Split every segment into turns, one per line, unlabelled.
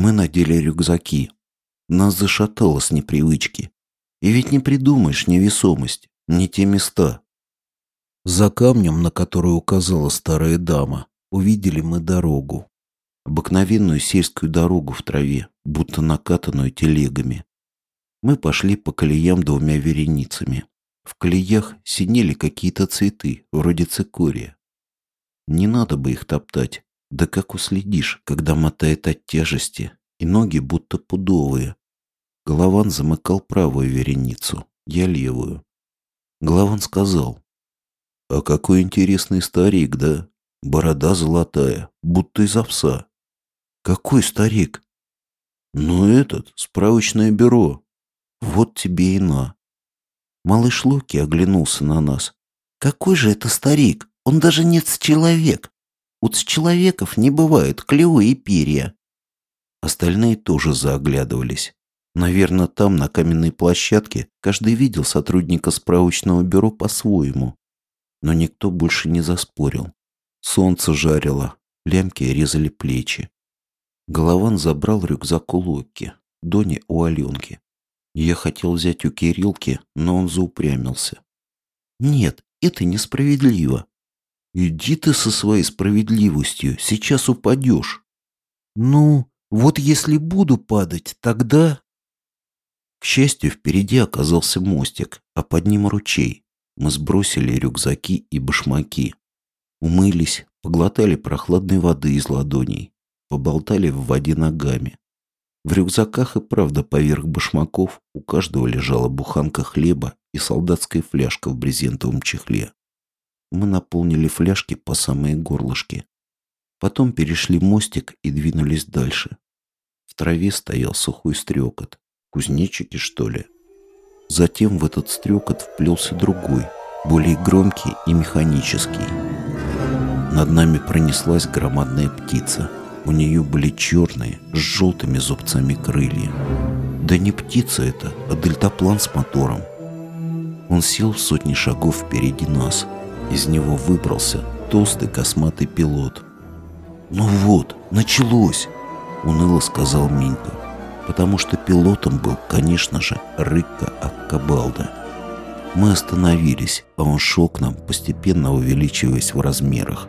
Мы надели рюкзаки. Нас зашатало с непривычки. И ведь не придумаешь невесомость, не те места. За камнем, на который указала старая дама, увидели мы дорогу. Обыкновенную сельскую дорогу в траве, будто накатанную телегами. Мы пошли по колеям двумя вереницами. В колеях синели какие-то цветы, вроде цикория. Не надо бы их топтать, да как уследишь, когда мотает от тяжести, и ноги будто пудовые. Голован замыкал правую вереницу, я левую. Голован сказал, «А какой интересный старик, да? Борода золотая, будто из овса». «Какой старик?» «Ну этот, справочное бюро. Вот тебе и на». Малыш Локи оглянулся на нас. «Какой же это старик? Он даже нет с человек. У человеков не бывают клювы и перья». Остальные тоже заоглядывались. Наверное, там, на каменной площадке, каждый видел сотрудника справочного бюро по-своему. Но никто больше не заспорил. Солнце жарило, лямки резали плечи. Голован забрал рюкзак у Локи, Дони у Аленки. Я хотел взять у Кирилки, но он заупрямился. «Нет, это несправедливо. Иди ты со своей справедливостью, сейчас упадешь». «Ну, вот если буду падать, тогда...» К счастью, впереди оказался мостик, а под ним ручей. Мы сбросили рюкзаки и башмаки. Умылись, поглотали прохладной воды из ладоней, поболтали в воде ногами. В рюкзаках и правда поверх башмаков у каждого лежала буханка хлеба и солдатская фляжка в брезентовом чехле. Мы наполнили фляжки по самые горлышки. Потом перешли мостик и двинулись дальше. В траве стоял сухой стрекот. Кузнечики, что ли? Затем в этот стрекот вплелся другой, более громкий и механический. Над нами пронеслась громадная птица — у нее были черные, с желтыми зубцами крылья. Да не птица это, а дельтаплан с мотором. Он сел в сотни шагов впереди нас. Из него выбрался толстый косматый пилот. «Ну вот, началось!» — уныло сказал Минька. Потому что пилотом был, конечно же, Рыкка Аккабалда. Мы остановились, а он шел к нам, постепенно увеличиваясь в размерах.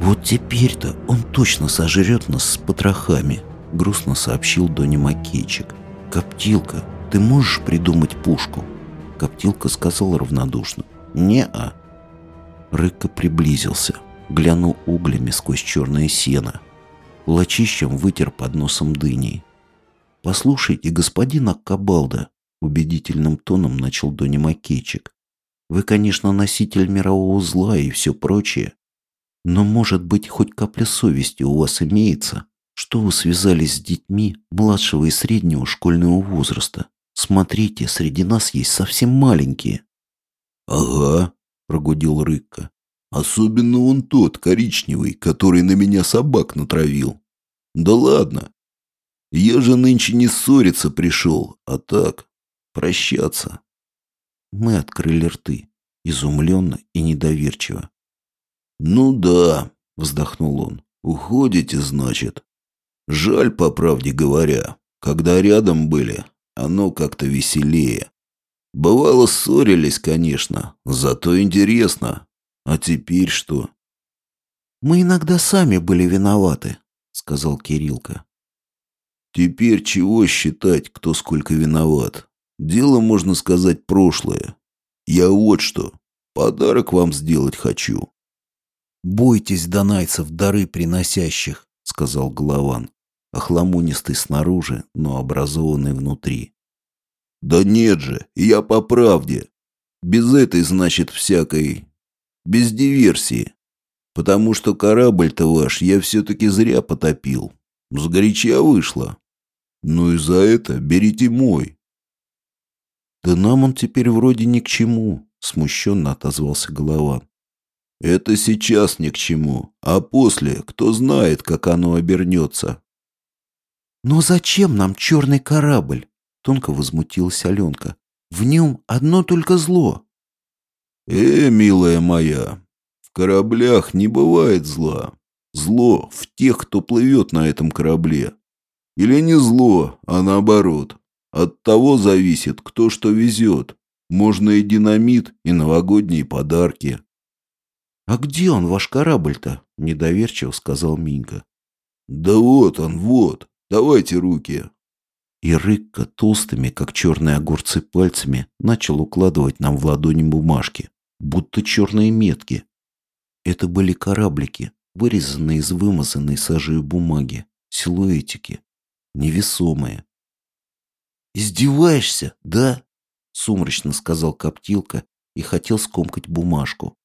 «Вот теперь-то он точно сожрет нас с потрохами», — грустно сообщил Дони Макейчик. «Коптилка, ты можешь придумать пушку?» Коптилка сказал равнодушно. «Не-а». Рыка приблизился, глянул углями сквозь черное сено. Лачищем вытер под носом дыней. «Послушайте, господин Аккабалда», — убедительным тоном начал Дони Макейчик. «Вы, конечно, носитель мирового зла и все прочее, но, может быть, хоть капля совести у вас имеется, что вы связались с детьми младшего и среднего школьного возраста. Смотрите, среди нас есть совсем маленькие.
Ага, прогудел Рыкка. Особенно он тот, коричневый, который на меня собак натравил. Да ладно. Я же нынче не ссориться пришел, а так, прощаться.
Мы открыли рты, изумленно и недоверчиво.
«Ну да», — вздохнул он, — «уходите, значит. Жаль, по правде говоря, когда рядом были, оно как-то веселее. Бывало, ссорились, конечно, зато интересно. А теперь что?»
«Мы иногда сами были виноваты», — сказал Кириллка.
«Теперь чего считать, кто сколько виноват? Дело, можно сказать, прошлое. Я вот что, подарок вам сделать хочу.
«Бойтесь донайцев, дары приносящих», — сказал Голован, охламонистый снаружи, но образованный внутри.
«Да нет же, я по правде. Без этой, значит, всякой... без диверсии. Потому что корабль-то ваш я все-таки зря потопил. Сгоряча вышло. Ну и за это берите мой».
«Да нам он теперь вроде ни к чему», — смущенно отозвался Голован.
Это сейчас ни к чему, а после, кто знает, как оно обернется.
«Но зачем нам черный корабль?» — тонко возмутилась Аленка. «В нем одно только зло».
«Э, милая моя, в кораблях не бывает зла. Зло в тех, кто плывет на этом корабле. Или не зло, а наоборот. От того зависит, кто что везет. Можно и динамит, и новогодние подарки.
«А где он, ваш корабль-то?» – недоверчиво сказал Минька.
«Да вот он, вот. Давайте руки».
И Рыкка толстыми, как черные огурцы пальцами, начал укладывать нам в ладони бумажки, будто черные метки. Это были кораблики, вырезанные из вымазанной сажей бумаги, силуэтики, невесомые. «Издеваешься, да?» — сумрачно сказал Коптилка и хотел скомкать бумажку.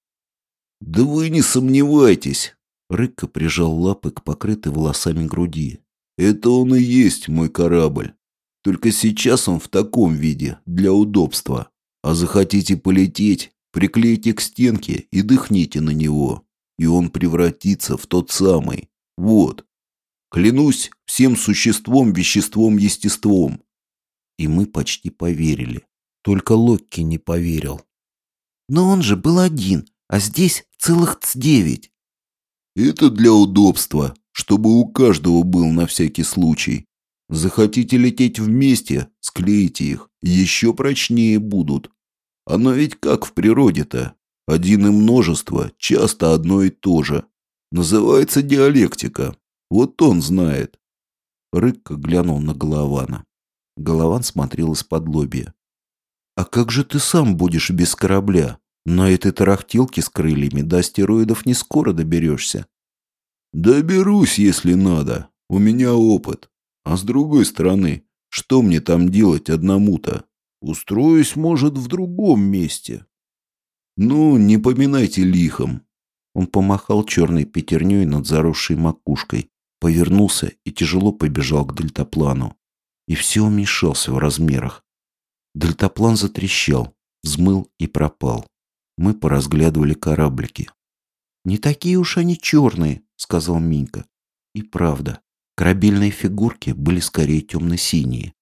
«Да вы не сомневайтесь!»
Рыкка прижал лапы к покрытой волосами груди.
«Это он и есть мой корабль. Только сейчас он в таком виде, для удобства. А захотите полететь, приклейте к стенке и дыхните на него, и он превратится в тот самый. Вот. Клянусь всем существом, веществом, естеством.
И мы почти поверили. Только Локки не поверил.
Но он же был один, а здесь целых девять.
Это для удобства, чтобы у каждого был на всякий случай. Захотите лететь вместе, склейте их, еще прочнее будут. Оно ведь как в природе-то. Один и множество, часто одно и то же. Называется диалектика. Вот он знает.
Рыкка глянул на Голована. Голован смотрел из-под лобья. «А как же ты сам будешь без корабля? На этой тарахтелке с крыльями до астероидов не скоро доберешься».
«Доберусь, если надо. У меня опыт. А с другой стороны, что мне там делать одному-то? Устроюсь, может, в другом месте». «Ну, не поминайте лихом».
Он помахал черной пятерней над заросшей макушкой, повернулся и тяжело побежал к дельтаплану и все уменьшался в размерах. Дельтаплан затрещал, взмыл и пропал. Мы поразглядывали кораблики. «Не такие уж они черные», — сказал Минька. И правда, корабельные фигурки были скорее темно-синие.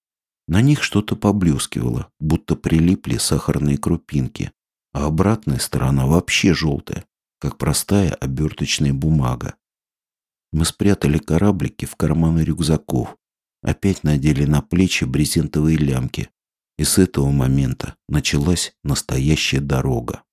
На них что-то поблескивало, будто прилипли сахарные крупинки, а обратная сторона вообще желтая, как простая оберточная бумага. Мы спрятали кораблики в карманы рюкзаков, Опять надели на плечи брезентовые лямки. И с этого момента началась настоящая дорога.